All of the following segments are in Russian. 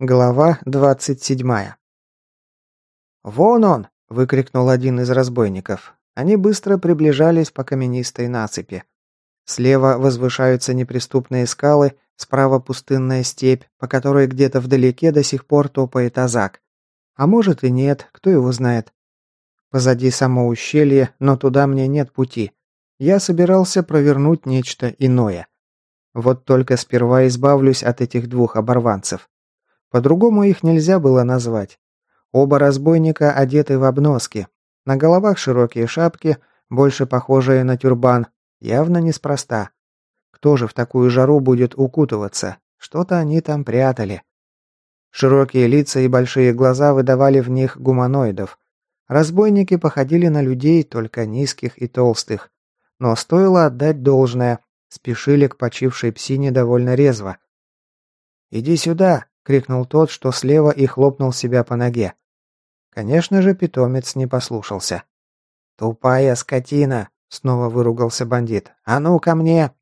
Глава двадцать седьмая. «Вон он!» – выкрикнул один из разбойников. Они быстро приближались по каменистой насыпи. Слева возвышаются неприступные скалы, справа пустынная степь, по которой где-то вдалеке до сих пор топает Азак. А может и нет, кто его знает. Позади само ущелье, но туда мне нет пути. Я собирался провернуть нечто иное. Вот только сперва избавлюсь от этих двух оборванцев. По-другому их нельзя было назвать. Оба разбойника одеты в обноски. На головах широкие шапки, больше похожие на тюрбан. Явно неспроста. Кто же в такую жару будет укутываться? Что-то они там прятали. Широкие лица и большие глаза выдавали в них гуманоидов. Разбойники походили на людей, только низких и толстых. Но стоило отдать должное. Спешили к почившей псине довольно резво. «Иди сюда!» — крикнул тот, что слева и хлопнул себя по ноге. Конечно же, питомец не послушался. «Тупая скотина!» — снова выругался бандит. «А ну ко мне!»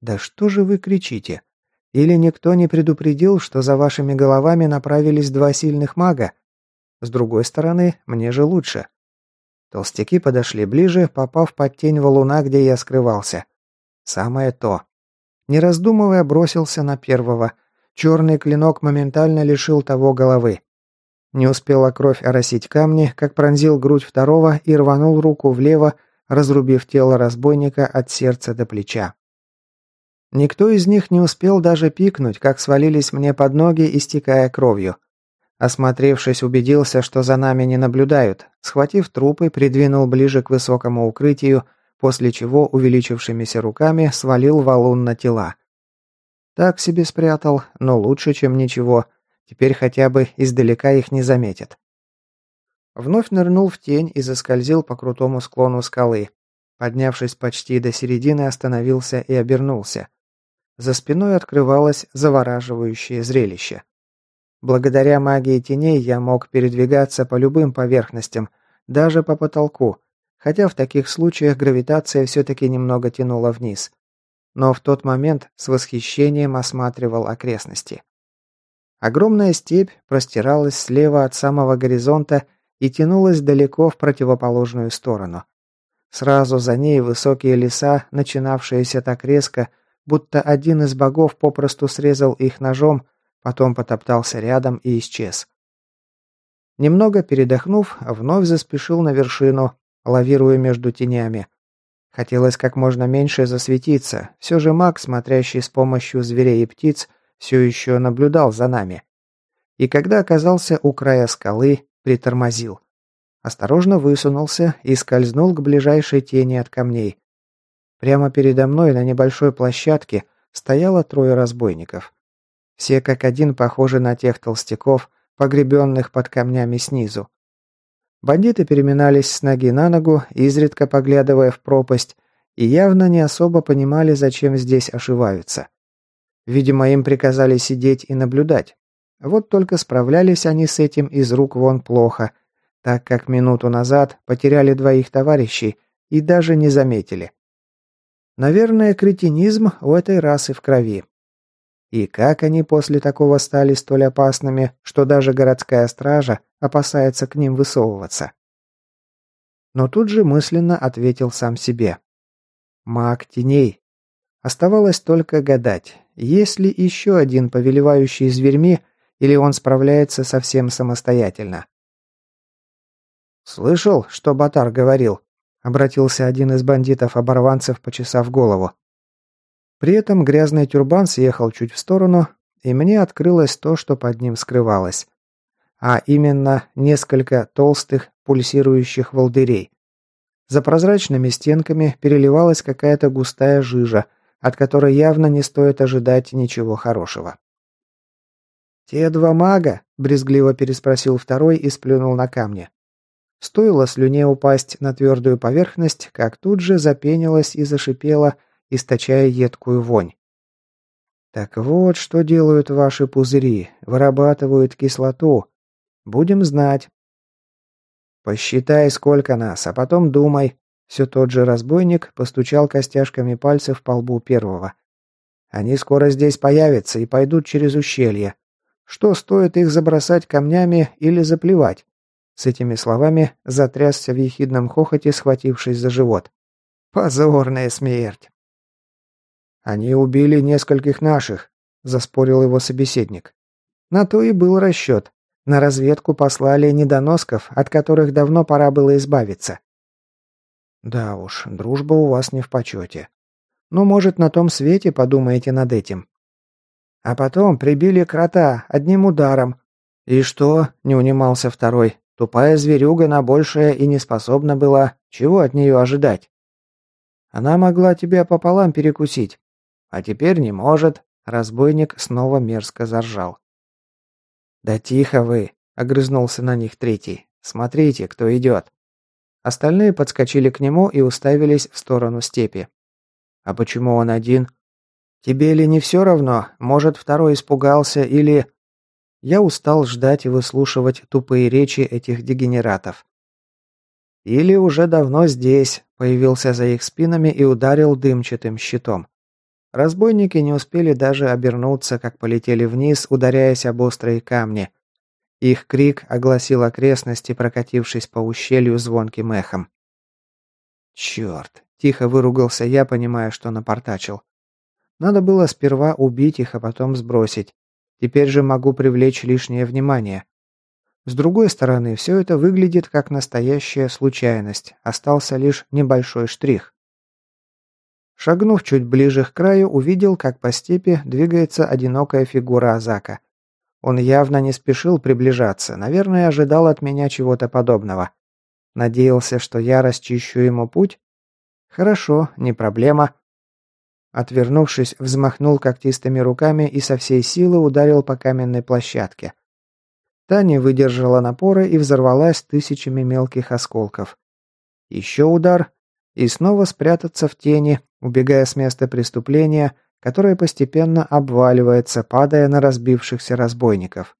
«Да что же вы кричите? Или никто не предупредил, что за вашими головами направились два сильных мага? С другой стороны, мне же лучше». Толстяки подошли ближе, попав под тень валуна, где я скрывался. Самое то. Не раздумывая, бросился на первого, Черный клинок моментально лишил того головы. Не успела кровь оросить камни, как пронзил грудь второго и рванул руку влево, разрубив тело разбойника от сердца до плеча. Никто из них не успел даже пикнуть, как свалились мне под ноги, истекая кровью. Осмотревшись, убедился, что за нами не наблюдают. Схватив трупы, придвинул ближе к высокому укрытию, после чего увеличившимися руками свалил валун на тела. Так себе спрятал, но лучше, чем ничего. Теперь хотя бы издалека их не заметят. Вновь нырнул в тень и заскользил по крутому склону скалы. Поднявшись почти до середины, остановился и обернулся. За спиной открывалось завораживающее зрелище. Благодаря магии теней я мог передвигаться по любым поверхностям, даже по потолку, хотя в таких случаях гравитация все-таки немного тянула вниз но в тот момент с восхищением осматривал окрестности. Огромная степь простиралась слева от самого горизонта и тянулась далеко в противоположную сторону. Сразу за ней высокие леса, начинавшиеся так резко, будто один из богов попросту срезал их ножом, потом потоптался рядом и исчез. Немного передохнув, вновь заспешил на вершину, лавируя между тенями. Хотелось как можно меньше засветиться. Все же маг, смотрящий с помощью зверей и птиц, все еще наблюдал за нами. И когда оказался у края скалы, притормозил. Осторожно высунулся и скользнул к ближайшей тени от камней. Прямо передо мной на небольшой площадке стояло трое разбойников. Все как один похожи на тех толстяков, погребенных под камнями снизу. Бандиты переминались с ноги на ногу, изредка поглядывая в пропасть, и явно не особо понимали, зачем здесь ошиваются. Видимо, им приказали сидеть и наблюдать. Вот только справлялись они с этим из рук вон плохо, так как минуту назад потеряли двоих товарищей и даже не заметили. Наверное, кретинизм у этой расы в крови. И как они после такого стали столь опасными, что даже городская стража опасается к ним высовываться? Но тут же мысленно ответил сам себе. Маг теней. Оставалось только гадать, есть ли еще один повелевающий зверьми, или он справляется совсем самостоятельно. «Слышал, что Батар говорил?» — обратился один из бандитов-оборванцев, почесав голову. При этом грязный тюрбан съехал чуть в сторону, и мне открылось то, что под ним скрывалось. А именно несколько толстых, пульсирующих волдырей. За прозрачными стенками переливалась какая-то густая жижа, от которой явно не стоит ожидать ничего хорошего. «Те два мага?» – брезгливо переспросил второй и сплюнул на камни. Стоило слюне упасть на твердую поверхность, как тут же запенилась и зашипела – источая едкую вонь. Так вот, что делают ваши пузыри. Вырабатывают кислоту. Будем знать. Посчитай, сколько нас, а потом думай. Все тот же разбойник постучал костяшками пальцев по лбу первого. Они скоро здесь появятся и пойдут через ущелье. Что стоит их забросать камнями или заплевать? С этими словами затрясся в ехидном хохоте, схватившись за живот. Позорная смерть. Они убили нескольких наших, заспорил его собеседник. На то и был расчет. На разведку послали недоносков, от которых давно пора было избавиться. Да уж, дружба у вас не в почете. Ну, может, на том свете подумаете над этим. А потом прибили крота одним ударом. И что? Не унимался второй. Тупая зверюга на большее и не способна была. Чего от нее ожидать? Она могла тебя пополам перекусить. А теперь не может. Разбойник снова мерзко заржал. «Да тихо вы!» — огрызнулся на них третий. «Смотрите, кто идет!» Остальные подскочили к нему и уставились в сторону степи. «А почему он один?» «Тебе ли не все равно? Может, второй испугался или...» Я устал ждать и выслушивать тупые речи этих дегенератов. Или уже давно здесь, появился за их спинами и ударил дымчатым щитом. Разбойники не успели даже обернуться, как полетели вниз, ударяясь об острые камни. Их крик огласил окрестности, прокатившись по ущелью звонким эхом. «Черт!» – тихо выругался я, понимая, что напортачил. Надо было сперва убить их, а потом сбросить. Теперь же могу привлечь лишнее внимание. С другой стороны, все это выглядит как настоящая случайность. Остался лишь небольшой штрих. Шагнув чуть ближе к краю, увидел, как по степи двигается одинокая фигура Азака. Он явно не спешил приближаться, наверное, ожидал от меня чего-то подобного. Надеялся, что я расчищу ему путь? Хорошо, не проблема. Отвернувшись, взмахнул когтистыми руками и со всей силы ударил по каменной площадке. Та не выдержала напора и взорвалась тысячами мелких осколков. Еще удар, и снова спрятаться в тени, убегая с места преступления, которое постепенно обваливается, падая на разбившихся разбойников.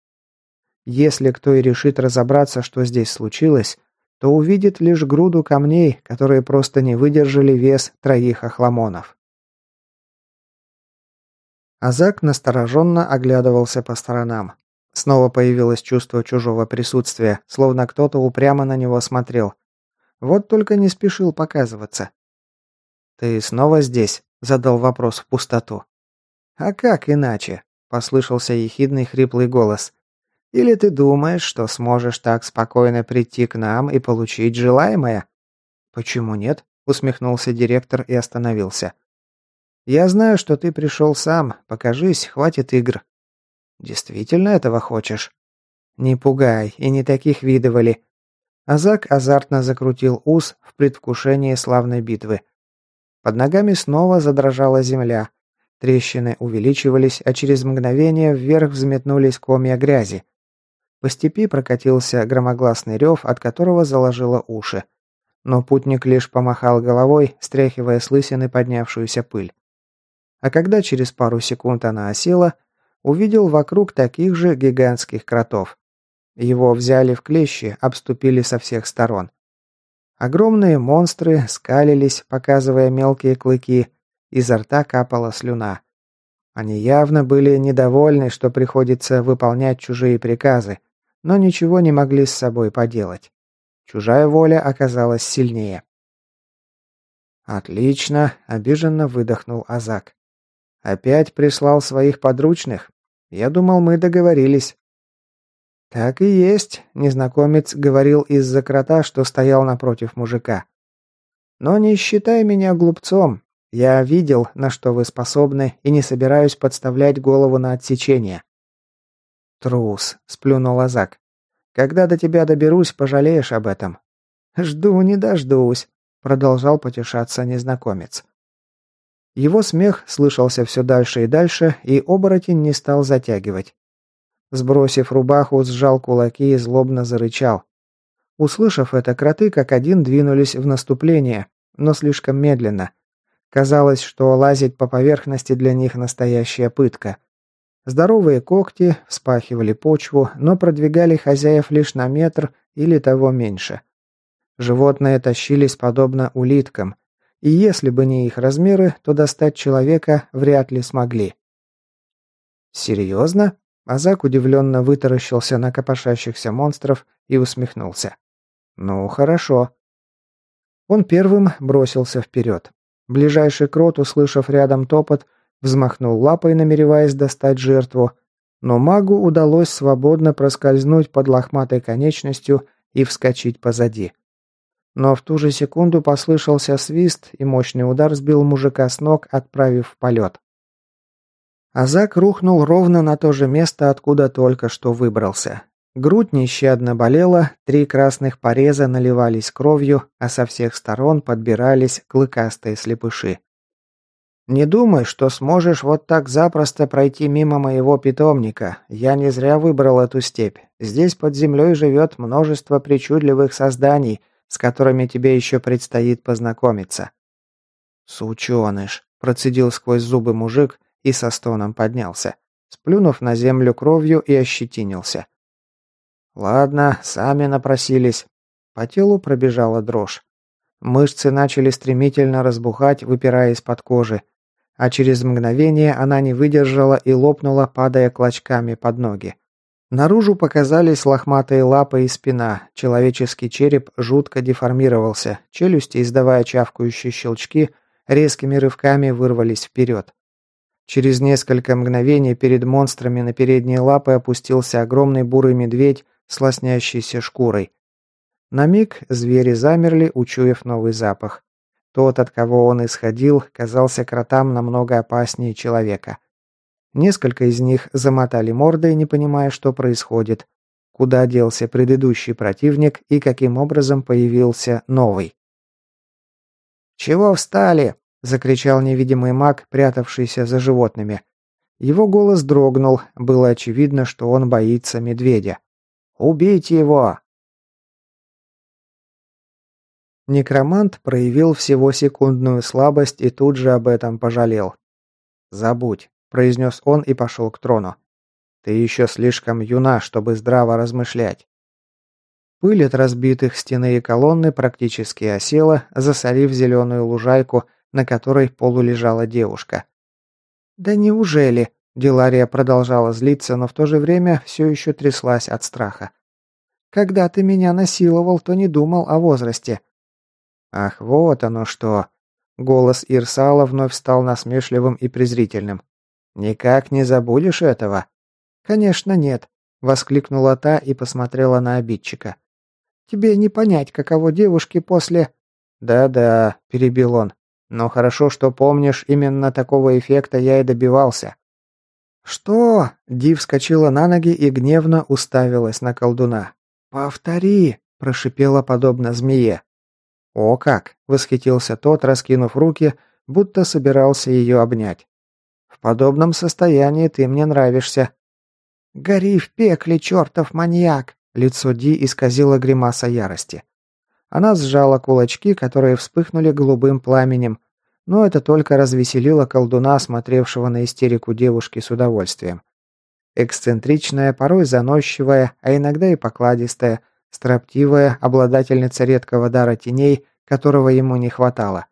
Если кто и решит разобраться, что здесь случилось, то увидит лишь груду камней, которые просто не выдержали вес троих охламонов. Азак настороженно оглядывался по сторонам. Снова появилось чувство чужого присутствия, словно кто-то упрямо на него смотрел. Вот только не спешил показываться. «Ты снова здесь?» – задал вопрос в пустоту. «А как иначе?» – послышался ехидный хриплый голос. «Или ты думаешь, что сможешь так спокойно прийти к нам и получить желаемое?» «Почему нет?» – усмехнулся директор и остановился. «Я знаю, что ты пришел сам. Покажись, хватит игр». «Действительно этого хочешь?» «Не пугай, и не таких видывали. Азак азартно закрутил ус в предвкушении славной битвы. Под ногами снова задрожала земля. Трещины увеличивались, а через мгновение вверх взметнулись комья грязи. По степи прокатился громогласный рев, от которого заложило уши. Но путник лишь помахал головой, стряхивая с лысины поднявшуюся пыль. А когда через пару секунд она осела, увидел вокруг таких же гигантских кротов. Его взяли в клещи, обступили со всех сторон. Огромные монстры скалились, показывая мелкие клыки, изо рта капала слюна. Они явно были недовольны, что приходится выполнять чужие приказы, но ничего не могли с собой поделать. Чужая воля оказалась сильнее. «Отлично», — обиженно выдохнул Азак. «Опять прислал своих подручных? Я думал, мы договорились». «Так и есть», — незнакомец говорил из-за крота, что стоял напротив мужика. «Но не считай меня глупцом. Я видел, на что вы способны, и не собираюсь подставлять голову на отсечение». «Трус», — сплюнул Азак. «Когда до тебя доберусь, пожалеешь об этом». «Жду не дождусь», — продолжал потешаться незнакомец. Его смех слышался все дальше и дальше, и оборотень не стал затягивать. Сбросив рубаху, сжал кулаки и злобно зарычал. Услышав это, кроты как один двинулись в наступление, но слишком медленно. Казалось, что лазить по поверхности для них настоящая пытка. Здоровые когти вспахивали почву, но продвигали хозяев лишь на метр или того меньше. Животные тащились подобно улиткам, и если бы не их размеры, то достать человека вряд ли смогли. «Серьезно?» Азак удивленно вытаращился на копошащихся монстров и усмехнулся. «Ну, хорошо». Он первым бросился вперед. Ближайший крот, услышав рядом топот, взмахнул лапой, намереваясь достать жертву, но магу удалось свободно проскользнуть под лохматой конечностью и вскочить позади. Но в ту же секунду послышался свист, и мощный удар сбил мужика с ног, отправив в полет. Азак рухнул ровно на то же место, откуда только что выбрался. Грудь нещадно болела, три красных пореза наливались кровью, а со всех сторон подбирались клыкастые слепыши. «Не думай, что сможешь вот так запросто пройти мимо моего питомника. Я не зря выбрал эту степь. Здесь под землей живет множество причудливых созданий, с которыми тебе еще предстоит познакомиться». «Сученыш», – процедил сквозь зубы мужик и со стоном поднялся, сплюнув на землю кровью и ощетинился. «Ладно, сами напросились». По телу пробежала дрожь. Мышцы начали стремительно разбухать, выпирая из-под кожи, а через мгновение она не выдержала и лопнула, падая клочками под ноги. Наружу показались лохматые лапы и спина, человеческий череп жутко деформировался, челюсти, издавая чавкающие щелчки, резкими рывками вырвались вперед. Через несколько мгновений перед монстрами на передние лапы опустился огромный бурый медведь с лоснящейся шкурой. На миг звери замерли, учуяв новый запах. Тот, от кого он исходил, казался кротам намного опаснее человека. Несколько из них замотали мордой, не понимая, что происходит. Куда делся предыдущий противник и каким образом появился новый. «Чего встали?» – закричал невидимый маг, прятавшийся за животными. Его голос дрогнул, было очевидно, что он боится медведя. «Убейте его!» Некромант проявил всего секундную слабость и тут же об этом пожалел. «Забудь», – произнес он и пошел к трону. «Ты еще слишком юна, чтобы здраво размышлять». Пыль от разбитых стены и колонны практически осела, засорив зеленую лужайку, на которой полулежала девушка. «Да неужели?» – Дилария продолжала злиться, но в то же время все еще тряслась от страха. «Когда ты меня насиловал, то не думал о возрасте. Ах, вот оно что. Голос Ирсала вновь стал насмешливым и презрительным. Никак не забудешь этого? Конечно, нет, воскликнула та и посмотрела на обидчика. Тебе не понять, каково девушке после Да-да, перебил он. Но хорошо, что помнишь, именно такого эффекта я и добивался. Что? Ди вскочила на ноги и гневно уставилась на колдуна. Повтори, прошипела подобно змее. «О как!» – восхитился тот, раскинув руки, будто собирался ее обнять. «В подобном состоянии ты мне нравишься». «Гори в пекле, чертов маньяк!» Лицо Ди исказило гримаса ярости. Она сжала кулачки, которые вспыхнули голубым пламенем, но это только развеселило колдуна, смотревшего на истерику девушки с удовольствием. Эксцентричная, порой заносчивая, а иногда и покладистая – строптивая обладательница редкого дара теней, которого ему не хватало.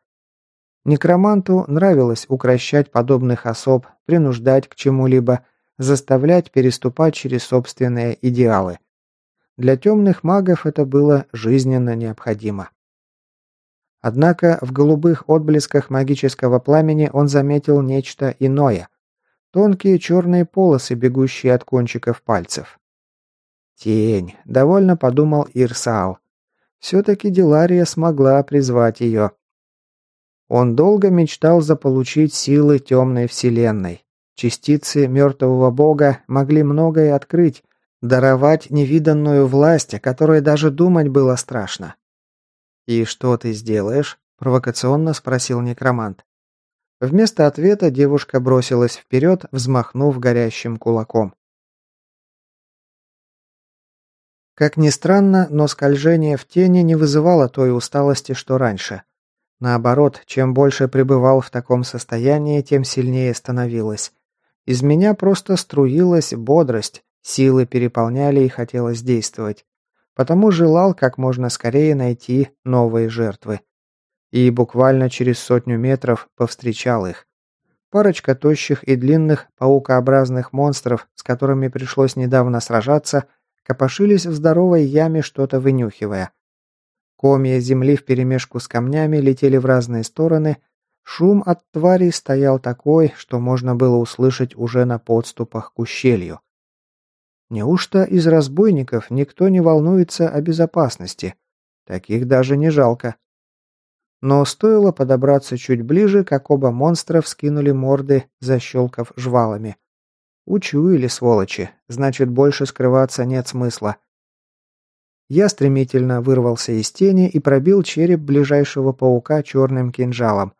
Некроманту нравилось укращать подобных особ, принуждать к чему-либо, заставлять переступать через собственные идеалы. Для темных магов это было жизненно необходимо. Однако в голубых отблесках магического пламени он заметил нечто иное. Тонкие черные полосы, бегущие от кончиков пальцев. Тень, довольно подумал Ирсал. Все-таки Дилария смогла призвать ее. Он долго мечтал заполучить силы темной вселенной. Частицы мертвого бога могли многое открыть, даровать невиданную власть, о которой даже думать было страшно. «И что ты сделаешь?» – провокационно спросил некромант. Вместо ответа девушка бросилась вперед, взмахнув горящим кулаком. Как ни странно, но скольжение в тени не вызывало той усталости, что раньше. Наоборот, чем больше пребывал в таком состоянии, тем сильнее становилось. Из меня просто струилась бодрость, силы переполняли и хотелось действовать. Потому желал как можно скорее найти новые жертвы. И буквально через сотню метров повстречал их. Парочка тощих и длинных паукообразных монстров, с которыми пришлось недавно сражаться, копошились в здоровой яме, что-то вынюхивая. Комья земли вперемешку с камнями летели в разные стороны, шум от тварей стоял такой, что можно было услышать уже на подступах к ущелью. Неужто из разбойников никто не волнуется о безопасности? Таких даже не жалко. Но стоило подобраться чуть ближе, как оба монстра вскинули морды, защелкав жвалами. Учуяли, сволочи, значит, больше скрываться нет смысла. Я стремительно вырвался из тени и пробил череп ближайшего паука черным кинжалом.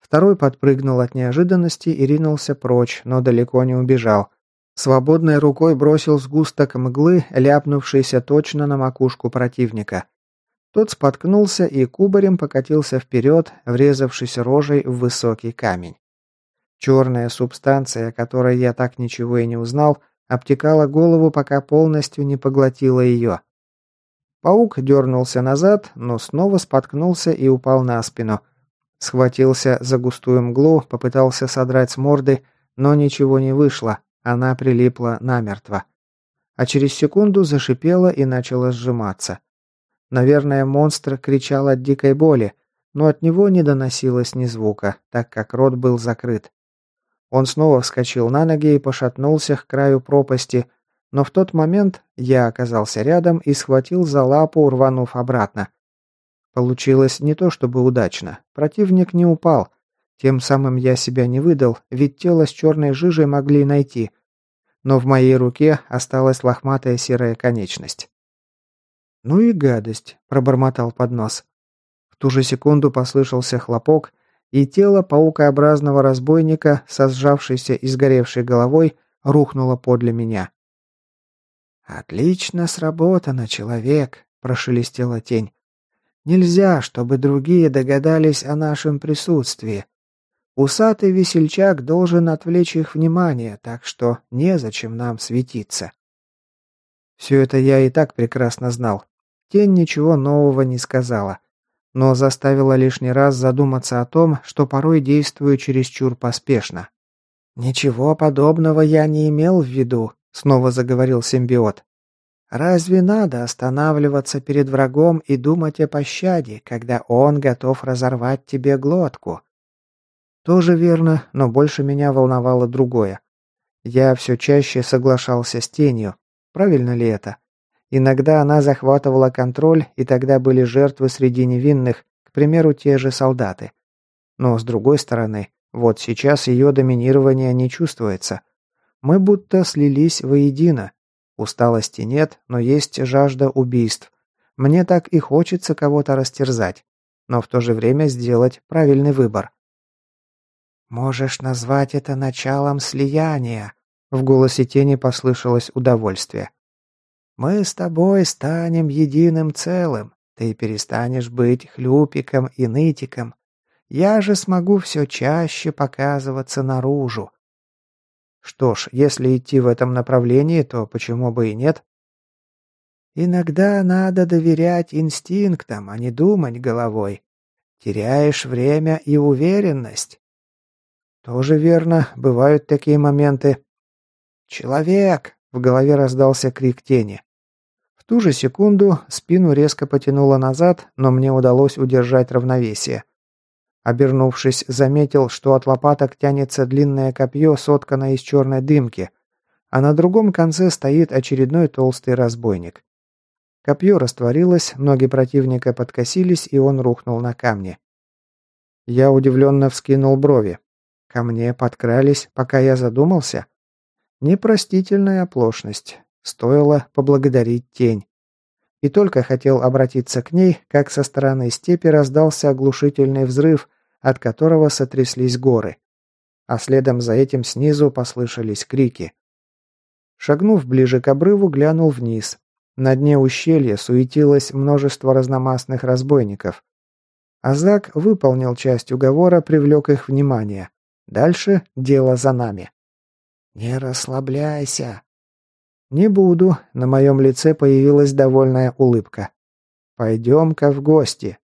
Второй подпрыгнул от неожиданности и ринулся прочь, но далеко не убежал. Свободной рукой бросил сгусток мглы, ляпнувшийся точно на макушку противника. Тот споткнулся и кубарем покатился вперед, врезавшись рожей в высокий камень. Черная субстанция, о которой я так ничего и не узнал, обтекала голову, пока полностью не поглотила ее. Паук дернулся назад, но снова споткнулся и упал на спину. Схватился за густую мглу, попытался содрать с морды, но ничего не вышло, она прилипла намертво. А через секунду зашипела и начала сжиматься. Наверное, монстр кричал от дикой боли, но от него не доносилось ни звука, так как рот был закрыт. Он снова вскочил на ноги и пошатнулся к краю пропасти, но в тот момент я оказался рядом и схватил за лапу, рванув обратно. Получилось не то чтобы удачно. Противник не упал. Тем самым я себя не выдал, ведь тело с черной жижей могли найти. Но в моей руке осталась лохматая серая конечность. «Ну и гадость», – пробормотал под нос. В ту же секунду послышался хлопок, и тело паукообразного разбойника, со сжавшейся и сгоревшей головой, рухнуло подле меня. «Отлично сработано, человек», – прошелестела тень. «Нельзя, чтобы другие догадались о нашем присутствии. Усатый весельчак должен отвлечь их внимание, так что незачем нам светиться». Все это я и так прекрасно знал, Тень ничего нового не сказала, но заставила лишний раз задуматься о том, что порой действую чересчур поспешно. «Ничего подобного я не имел в виду», — снова заговорил симбиот. «Разве надо останавливаться перед врагом и думать о пощаде, когда он готов разорвать тебе глотку?» Тоже верно, но больше меня волновало другое. Я все чаще соглашался с тенью. Правильно ли это? Иногда она захватывала контроль, и тогда были жертвы среди невинных, к примеру, те же солдаты. Но с другой стороны, вот сейчас ее доминирование не чувствуется. Мы будто слились воедино. Усталости нет, но есть жажда убийств. Мне так и хочется кого-то растерзать, но в то же время сделать правильный выбор. «Можешь назвать это началом слияния», — в голосе тени послышалось удовольствие. Мы с тобой станем единым целым. Ты перестанешь быть хлюпиком и нытиком. Я же смогу все чаще показываться наружу. Что ж, если идти в этом направлении, то почему бы и нет? Иногда надо доверять инстинктам, а не думать головой. Теряешь время и уверенность. Тоже верно, бывают такие моменты. «Человек!» — в голове раздался крик тени ту же секунду спину резко потянуло назад, но мне удалось удержать равновесие. Обернувшись, заметил, что от лопаток тянется длинное копье, сотканное из черной дымки, а на другом конце стоит очередной толстый разбойник. Копье растворилось, ноги противника подкосились, и он рухнул на камни. Я удивленно вскинул брови. Ко мне подкрались, пока я задумался. Непростительная оплошность. Стоило поблагодарить тень. И только хотел обратиться к ней, как со стороны степи раздался оглушительный взрыв, от которого сотряслись горы. А следом за этим снизу послышались крики. Шагнув ближе к обрыву, глянул вниз. На дне ущелья суетилось множество разномастных разбойников. Азак выполнил часть уговора, привлек их внимание. Дальше дело за нами. «Не расслабляйся», «Не буду», — на моем лице появилась довольная улыбка. «Пойдем-ка в гости».